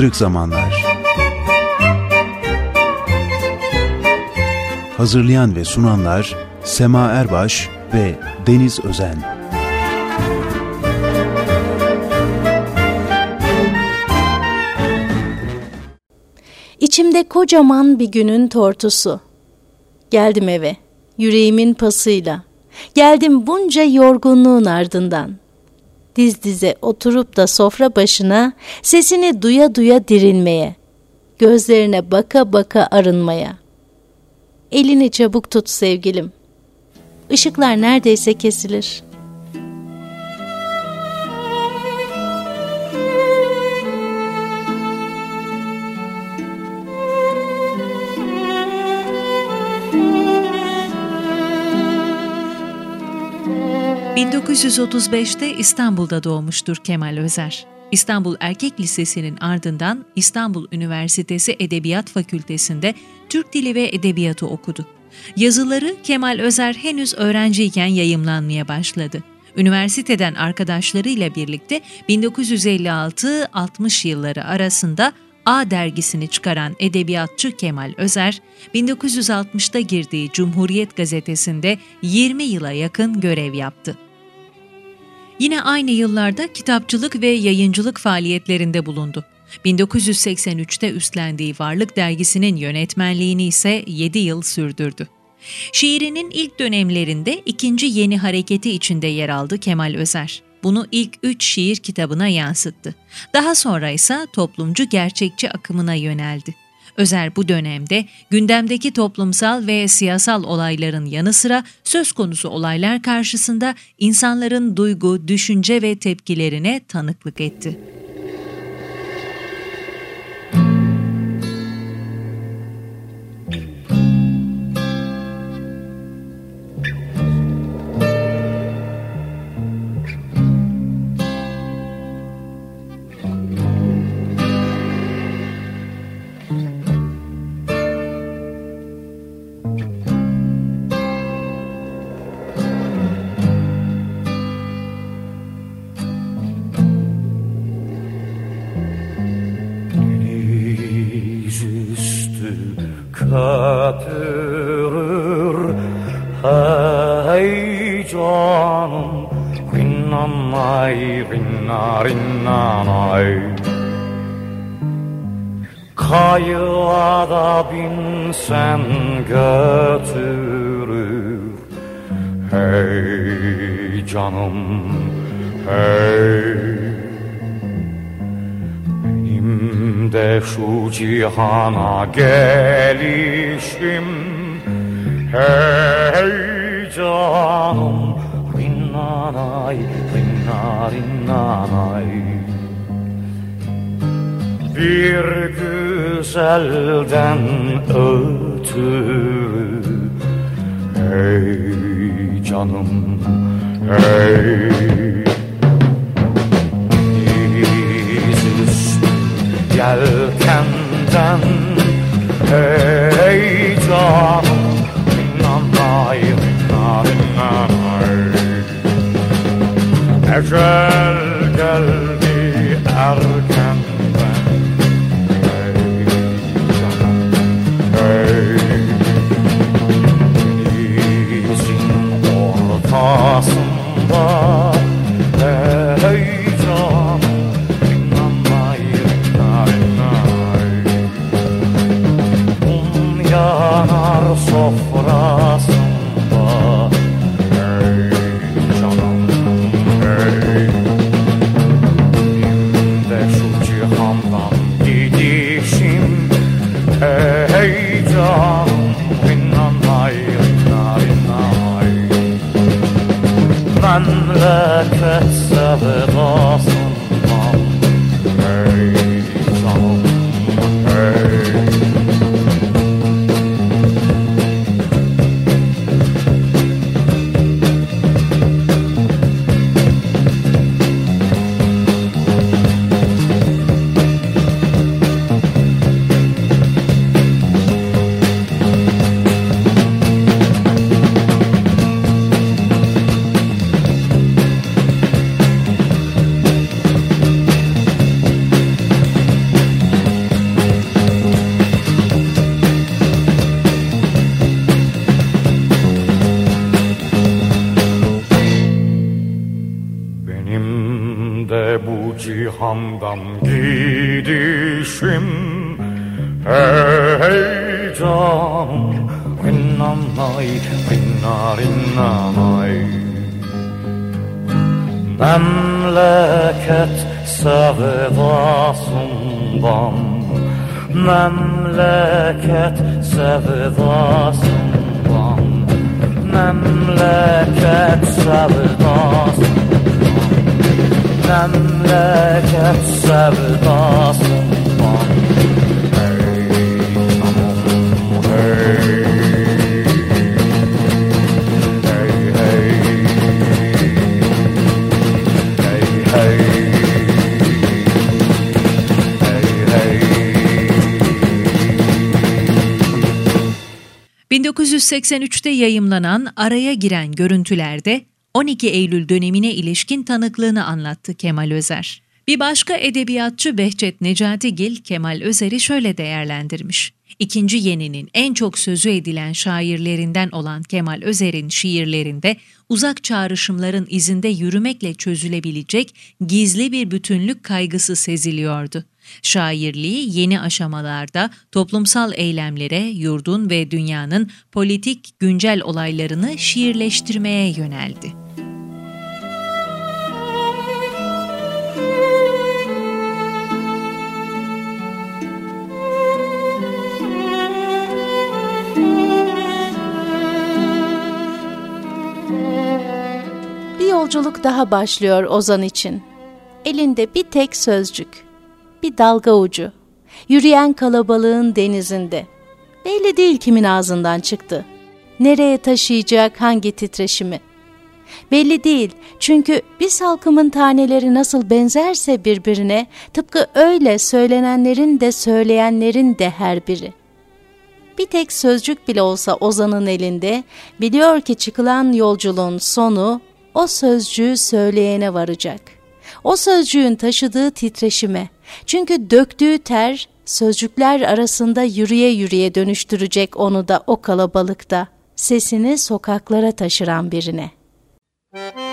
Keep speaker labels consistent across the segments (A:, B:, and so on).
A: Kırık Zamanlar Hazırlayan ve sunanlar Sema Erbaş ve Deniz Özen
B: İçimde kocaman bir günün tortusu. Geldim eve, yüreğimin pasıyla. Geldim bunca yorgunluğun ardından. Diz dize oturup da sofra başına sesini duya duya dirilmeye. Gözlerine baka baka arınmaya. Elini çabuk tut sevgilim. Işıklar neredeyse kesilir.''
C: 1935'te İstanbul'da doğmuştur Kemal Özer. İstanbul Erkek Lisesi'nin ardından İstanbul Üniversitesi Edebiyat Fakültesi'nde Türk Dili ve Edebiyatı okudu. Yazıları Kemal Özer henüz öğrenciyken yayımlanmaya başladı. Üniversiteden arkadaşlarıyla birlikte 1956-60 yılları arasında A dergisini çıkaran edebiyatçı Kemal Özer, 1960'da girdiği Cumhuriyet gazetesinde 20 yıla yakın görev yaptı. Yine aynı yıllarda kitapçılık ve yayıncılık faaliyetlerinde bulundu. 1983'te üstlendiği Varlık dergisinin yönetmenliğini ise 7 yıl sürdürdü. Şiirinin ilk dönemlerinde ikinci yeni hareketi içinde yer aldı Kemal Özer. Bunu ilk üç şiir kitabına yansıttı. Daha sonra ise toplumcu gerçekçi akımına yöneldi. Özer bu dönemde gündemdeki toplumsal ve siyasal olayların yanı sıra söz konusu olaylar karşısında insanların duygu, düşünce ve tepkilerine tanıklık etti.
D: Rinnanay rinna rinnanay Kayığa da binsen götürür. Hey canım hey. De şu cihana gelişim. Hey canım rinnanay rinna rinnanay Bir güzelden ötürü Hey canım hey yelkenden Hey canım try. Memleket seve vasumban Memleket seve vasumban Memleket seve vasumban Memleket seve vasumban
C: 1983'te yayımlanan Araya Giren Görüntülerde 12 Eylül dönemine ilişkin tanıklığını anlattı Kemal Özer. Bir başka edebiyatçı Behçet Necatigil Kemal Özer'i şöyle değerlendirmiş. İkinci yeninin en çok sözü edilen şairlerinden olan Kemal Özer'in şiirlerinde uzak çağrışımların izinde yürümekle çözülebilecek gizli bir bütünlük kaygısı seziliyordu. Şairliği yeni aşamalarda toplumsal eylemlere, yurdun ve dünyanın politik güncel olaylarını şiirleştirmeye yöneldi.
B: Yolculuk daha başlıyor Ozan için. Elinde bir tek sözcük, bir dalga ucu. Yürüyen kalabalığın denizinde. Belli değil kimin ağzından çıktı. Nereye taşıyacak hangi titreşimi? Belli değil çünkü bir salkımın taneleri nasıl benzerse birbirine tıpkı öyle söylenenlerin de söyleyenlerin de her biri. Bir tek sözcük bile olsa Ozan'ın elinde biliyor ki çıkılan yolculuğun sonu o sözcüğü söyleyene varacak. O sözcüğün taşıdığı titreşime. Çünkü döktüğü ter sözcükler arasında yürüye yürüye dönüştürecek onu da o kalabalıkta. Sesini sokaklara taşıran birine.
E: Önce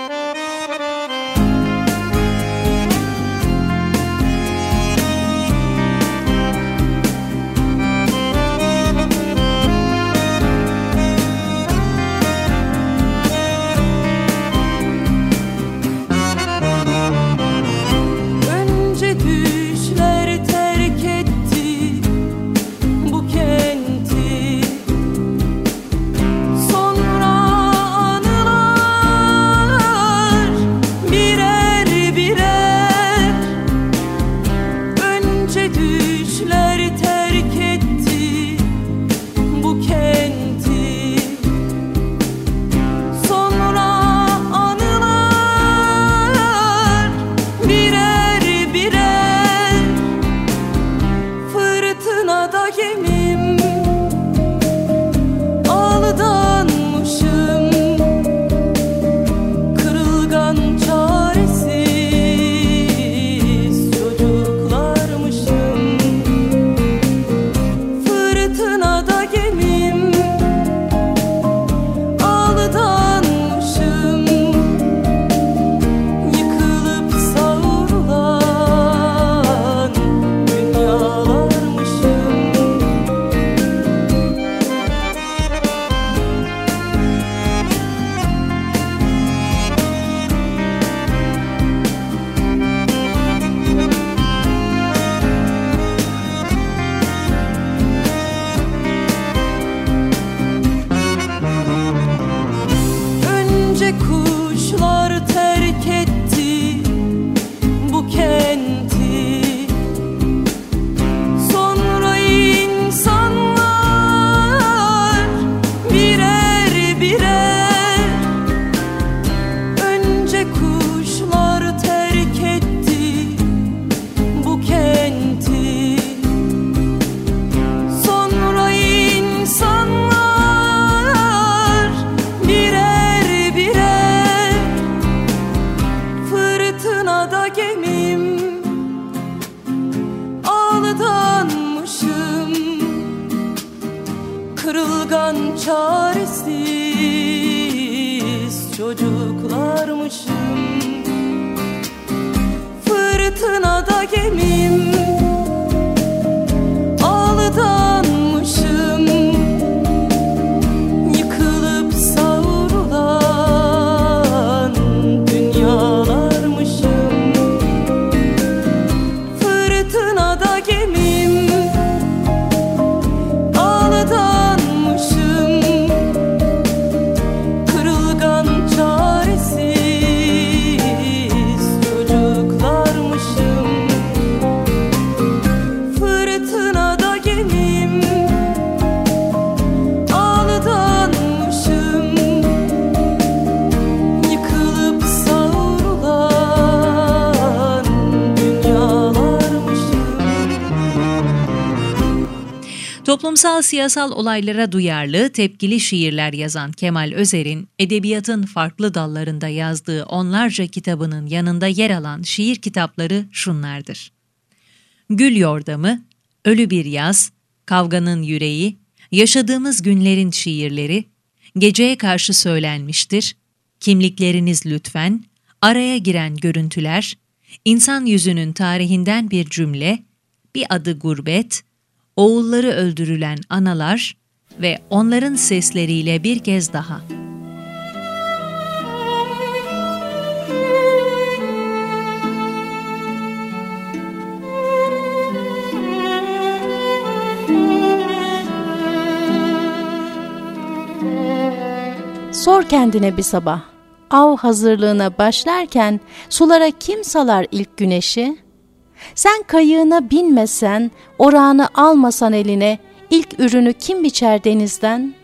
E: çaresiz çocuklarmışım
C: Toplumsal siyasal olaylara duyarlı, tepkili şiirler yazan Kemal Özer'in edebiyatın farklı dallarında yazdığı onlarca kitabının yanında yer alan şiir kitapları şunlardır. Gül Yordamı, Ölü Bir Yaz, Kavganın Yüreği, Yaşadığımız Günlerin Şiirleri, Geceye Karşı Söylenmiştir, Kimlikleriniz Lütfen, Araya Giren Görüntüler, İnsan Yüzünün Tarihinden Bir Cümle, Bir Adı Gurbet, Oğulları Öldürülen Analar ve onların sesleriyle bir kez daha.
B: Sor kendine bir sabah. Av hazırlığına başlarken sulara kim salar ilk güneşi? Sen kayığına binmesen, orağını almasan eline, ilk ürünü kim biçer denizden?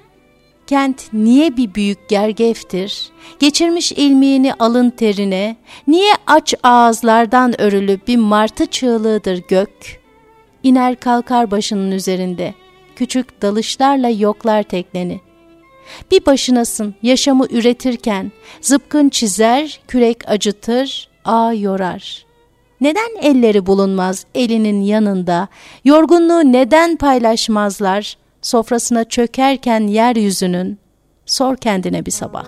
B: Kent niye bir büyük gergeftir? Geçirmiş ilmiğini alın terine, niye aç ağızlardan örülü bir martı çığlığıdır gök? İner kalkar başının üzerinde, küçük dalışlarla yoklar tekneni. Bir başınasın yaşamı üretirken, zıpkın çizer, kürek acıtır, ağ yorar. Neden elleri bulunmaz elinin yanında, yorgunluğu neden paylaşmazlar, sofrasına çökerken yeryüzünün, sor kendine bir sabah.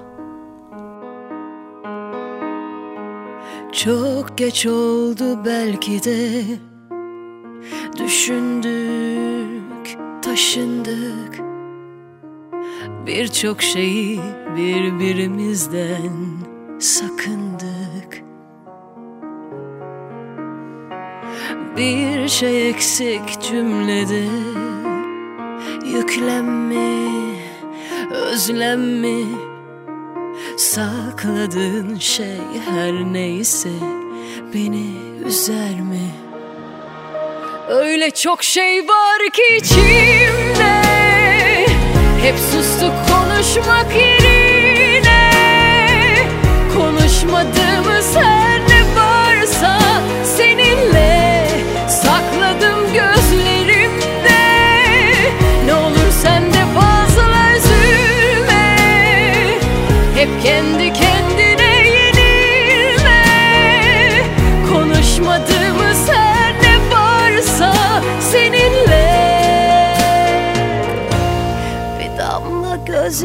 F: Çok geç oldu belki de. Düşündük, taşındık. Birçok şeyi birbirimizden sakındık Bir şey eksik cümlede Yüklenme, özlem mi? Sakladığın şey her neyse beni üzer mi? Öyle çok şey var ki içimde Hep sustuk konuşmak yerine Konuşmadığımız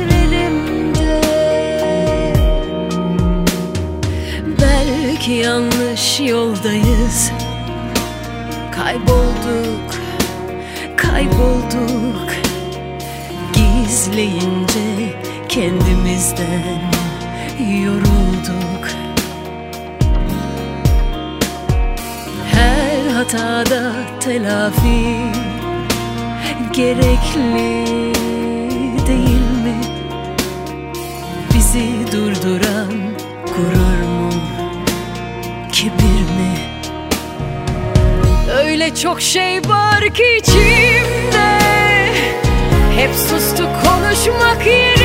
F: gözlerimde. Belki yanlış yoldayız. Kaybolduk, kaybolduk. Gizleyince kendimizden yorulduk. Her hatada telafi gerekli durduran gurur mu, kibir mi? Öyle çok şey var ki içimde Hep sustuk konuşmak yerine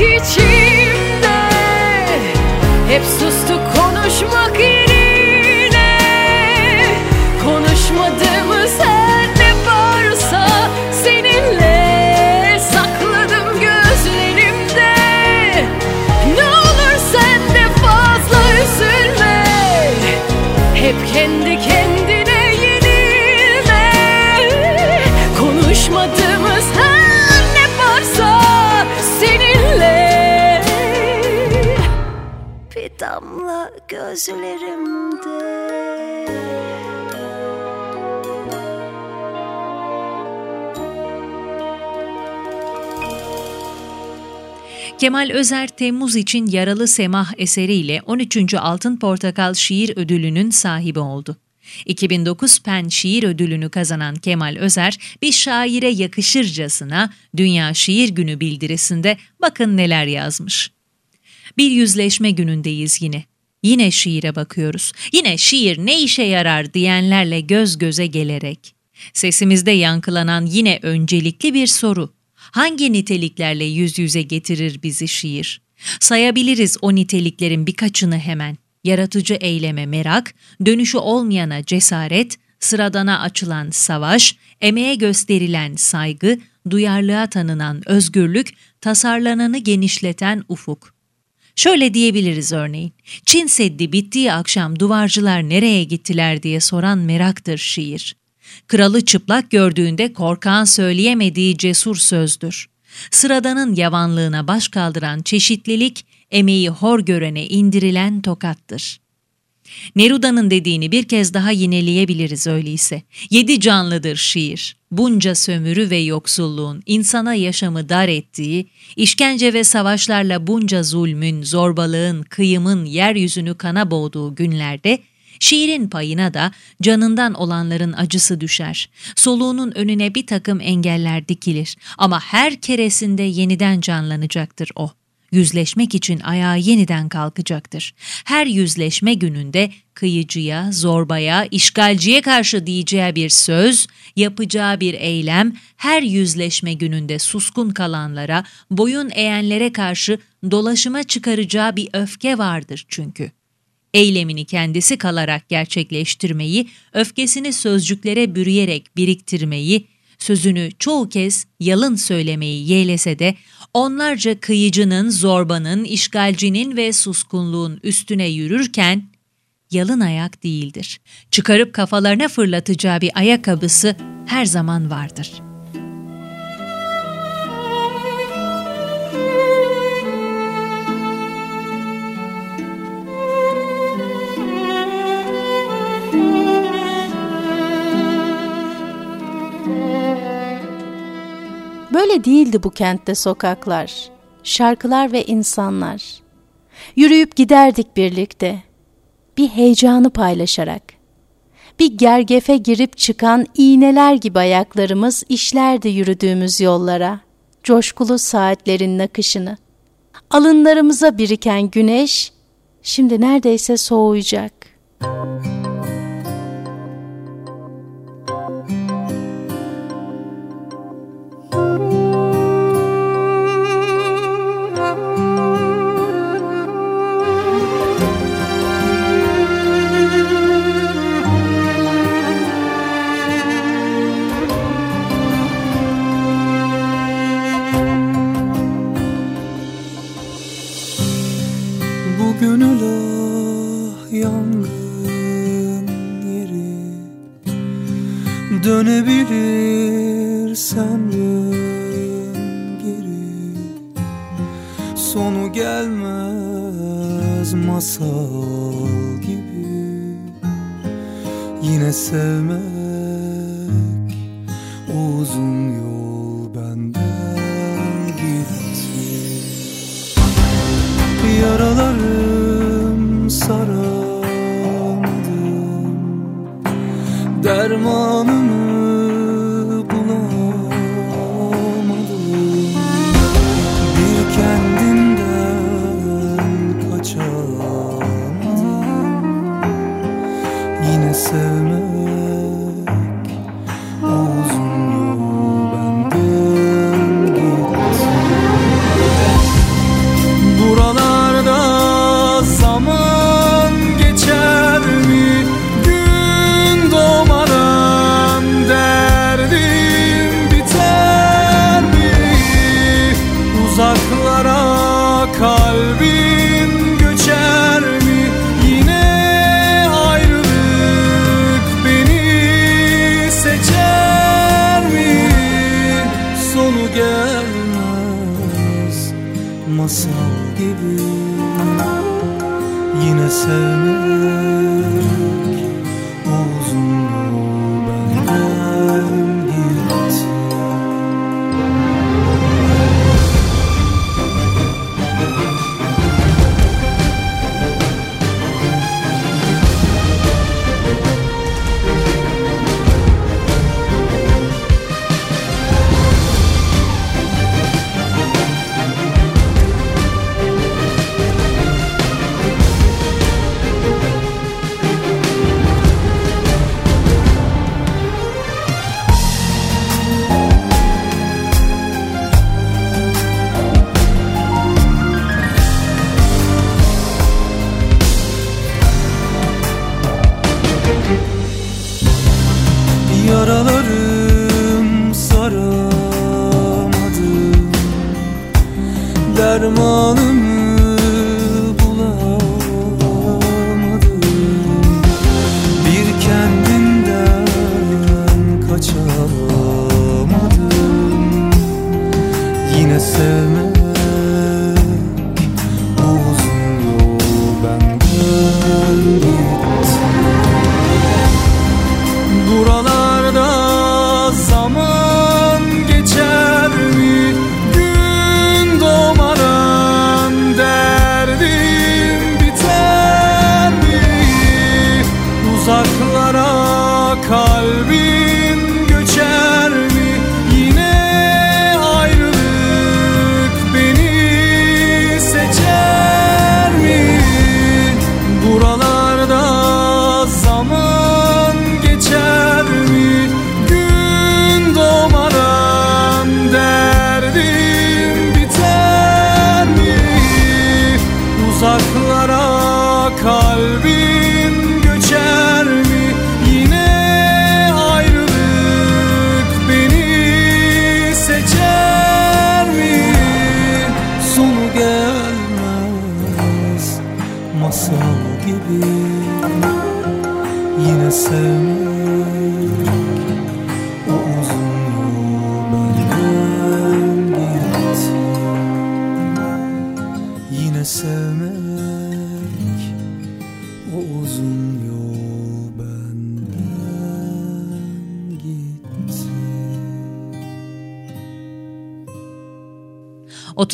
F: 一起
C: Kemal Özer Temmuz için Yaralı Semah eseriyle 13. Altın Portakal Şiir Ödülü'nün sahibi oldu. 2009 Pen Şiir Ödülünü kazanan Kemal Özer, bir şaire yakışırcasına Dünya Şiir Günü bildirisinde bakın neler yazmış. Bir yüzleşme günündeyiz yine. Yine şiire bakıyoruz. Yine şiir ne işe yarar diyenlerle göz göze gelerek. Sesimizde yankılanan yine öncelikli bir soru. Hangi niteliklerle yüz yüze getirir bizi şiir? Sayabiliriz o niteliklerin birkaçını hemen. Yaratıcı eyleme merak, dönüşü olmayana cesaret, sıradana açılan savaş, emeğe gösterilen saygı, duyarlılığa tanınan özgürlük, tasarlananı genişleten ufuk. Şöyle diyebiliriz örneğin, Çin Seddi bittiği akşam duvarcılar nereye gittiler diye soran meraktır şiir. Kralı çıplak gördüğünde korkan söyleyemediği cesur sözdür. Sıradanın yavanlığına baş kaldıran çeşitlilik, emeği hor görene indirilen tokattır. Neruda'nın dediğini bir kez daha yineleyebiliriz öyleyse. Yedi canlıdır şiir. Bunca sömürü ve yoksulluğun insana yaşamı dar ettiği, işkence ve savaşlarla bunca zulmün, zorbalığın, kıyımın yeryüzünü kana boğduğu günlerde Şiirin payına da canından olanların acısı düşer. Soluğunun önüne bir takım engeller dikilir ama her keresinde yeniden canlanacaktır o. Yüzleşmek için ayağa yeniden kalkacaktır. Her yüzleşme gününde kıyıcıya, zorbaya, işgalciye karşı diyeceği bir söz, yapacağı bir eylem, her yüzleşme gününde suskun kalanlara, boyun eğenlere karşı dolaşıma çıkaracağı bir öfke vardır çünkü eylemini kendisi kalarak gerçekleştirmeyi, öfkesini sözcüklere bürüyerek biriktirmeyi, sözünü çoğu kez yalın söylemeyi yeğlese de onlarca kıyıcının, zorbanın, işgalcinin ve suskunluğun üstüne yürürken yalın ayak değildir. Çıkarıp kafalarına fırlatacağı bir ayakkabısı her zaman vardır.''
B: Böyle değildi bu kentte sokaklar, şarkılar ve insanlar. Yürüyüp giderdik birlikte, bir heyecanı paylaşarak. Bir gergefe girip çıkan iğneler gibi ayaklarımız işlerdi yürüdüğümüz yollara, coşkulu saatlerin nakışını. Alınlarımıza biriken güneş, şimdi neredeyse soğuyacak.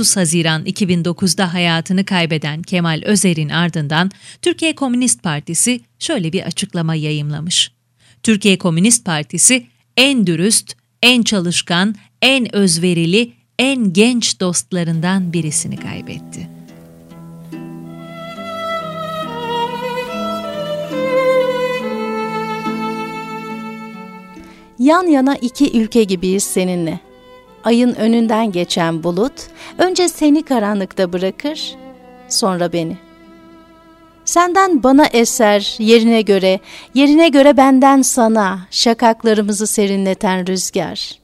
C: 30 Haziran 2009'da hayatını kaybeden Kemal Özer'in ardından Türkiye Komünist Partisi şöyle bir açıklama yayımlamış. Türkiye Komünist Partisi en dürüst, en çalışkan, en özverili, en genç dostlarından birisini kaybetti.
B: Yan yana iki ülke gibiyiz seninle. Ayın önünden geçen bulut önce seni karanlıkta bırakır, sonra beni. Senden bana eser yerine göre, yerine göre benden sana şakaklarımızı serinleten rüzgar.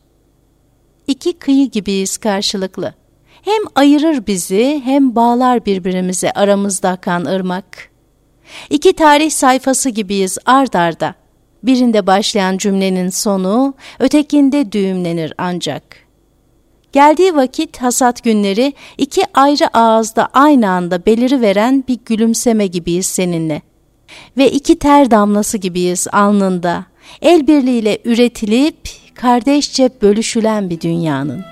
B: İki kıyı gibiyiz karşılıklı. Hem ayırır bizi hem bağlar birbirimize aramızda akan ırmak. İki tarih sayfası gibiyiz ard arda. Birinde başlayan cümlenin sonu, ötekinde düğümlenir ancak. Geldiği vakit hasat günleri iki ayrı ağızda aynı anda beliri veren bir gülümseme gibiyiz seninle. Ve iki ter damlası gibiyiz alnında. El birliğiyle üretilip kardeşçe bölüşülen bir dünyanın.